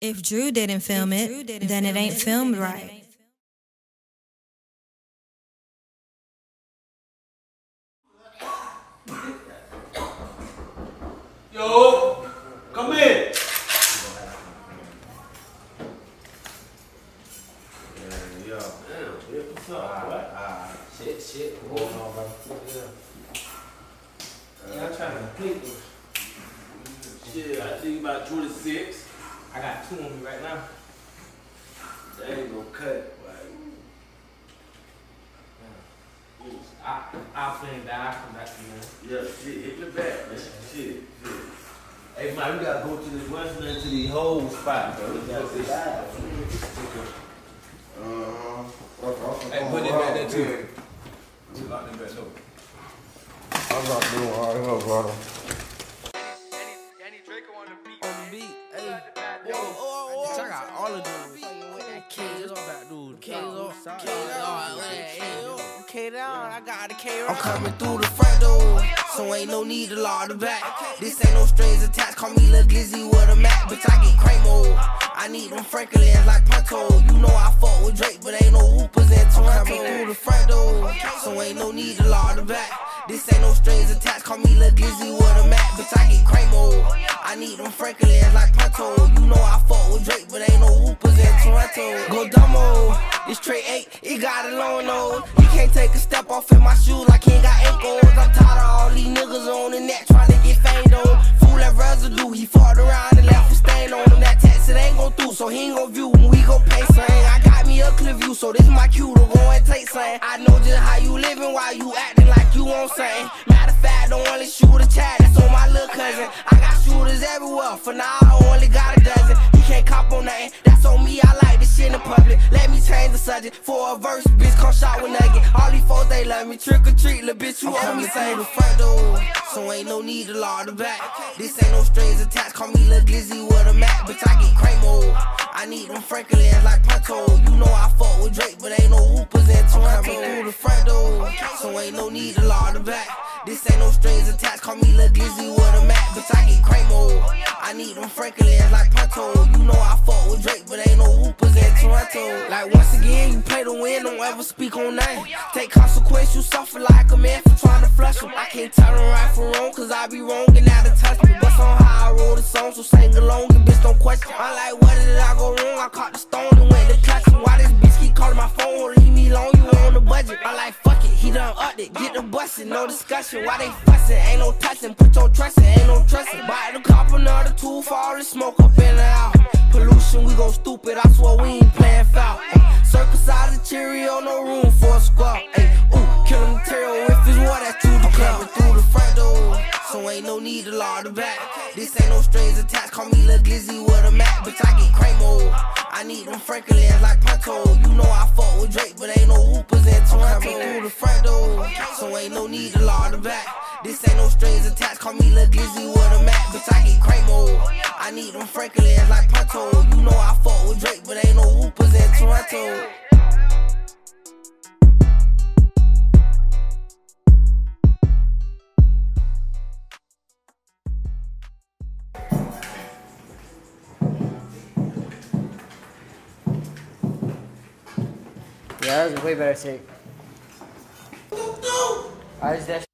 If Drew didn't film it, then it ain't filmed right. Yo, come in. Yeah. Damn, what's up, boy? Shit, shit. what's going on, bro? Yeah, I'm trying to complete this. Shit, I think about 26. I got two on me right now. They ain't gonna cut it, like. I, I'll fling that. I'll come back to you, man. Yeah, shit, hit me back, man. Shit, shit. Hey, man, we gotta go to this Western to the whole spot, bro. We gotta see. Uh, Hey, put it back there too. Lock them back door. I'm not doing all that, brother. That dude. K's up, K's up. K down, I got the K I'm coming through the front door, so ain't no need to law the back. This ain't no strings attached, call me Lil Glizzy with a Mac, bitch, I get cramo. I need them Franklins like Punto. You know I fuck with Drake, but ain't no hoopers in Toronto. I'm coming through the front door, so ain't no need to law the back. This ain't no strings attached, call me Lil Glizzy with a Mac, bitch, I get cramo. I need them Franklins like Punto. You know I fuck with Drake, but ain't no hoopers in Toronto. Go dumbo, it's Trey 8, it got a long nose. You can't take a step off in my shoes like he ain't got ankles. I'm tired of all these niggas on the net trying to get famed on. Fool that residue, he fought around and left a stain on him. That text it ain't gon' through, so he ain't gon' view when we gon' pay something. I got me a clear view, so this my cue to go and take something. I know just how you living while you acting like you on something. Matter of fact, don't only shoot a chat, that's on my little cousin. I got shooters everywhere, for now I only got a dozen. He can't cop on nothing, that's on me, I like this shit in public. Let change the subject for a verse, bitch, come shot with nugget. All these folks, they love me, trick or treat, little bitch, you owe me say the front door. So ain't no need to law the back. This ain't no strings attached, call me Lil Glizzy with a Mac, bitch, I get cramo. I need them Franklins like Punto. You know I fuck with Drake, but ain't no hoopers in Toronto. Through the front door, so ain't no need to law the back. This ain't no strings attached, call me Lil Glizzy with a Mac, bitch, I get cramo. I need them Franklins like Punto. You know I fuck with Drake, but ain't no Toronto. Like once again, you play to win, don't ever speak on name. Take consequence, you suffer like a man for trying to flush 'em. I can't tell them right from wrong, cause I be wrong and out of touch. But on how I wrote the song, so sing along and bitch don't question. I'm like, where did I go wrong? I caught the stone and went to touch. Why this bitch keep calling my phone? Leave me alone, you on the budget. I like, fuck it, he done upped it. Get the bustin', no discussion. Why they fussin'? Ain't no touching, put your trust in, ain't no trustin'. Buy the cop another two for all the smoke stupid, I swear we ain't playing foul. Ay, circle size of Cheerio, no room for a squad. Ay, ooh, killing material if it's war, that's through the club. Through the front door, so ain't no need to law the back. This ain't no strings attached, call me Lil Glizzy with a Mac, bitch, I get cramo. I need them Franklins like Punto. You know I fuck with Drake, but ain't no hoopers in Toronto. Through the front door, so ain't no need to law the back. This ain't no strings attached, call me Lil Glizzy with a Mac, bitch, I get cramo. I need them Franklins like Punto. You in Yeah, that was a way better take. I just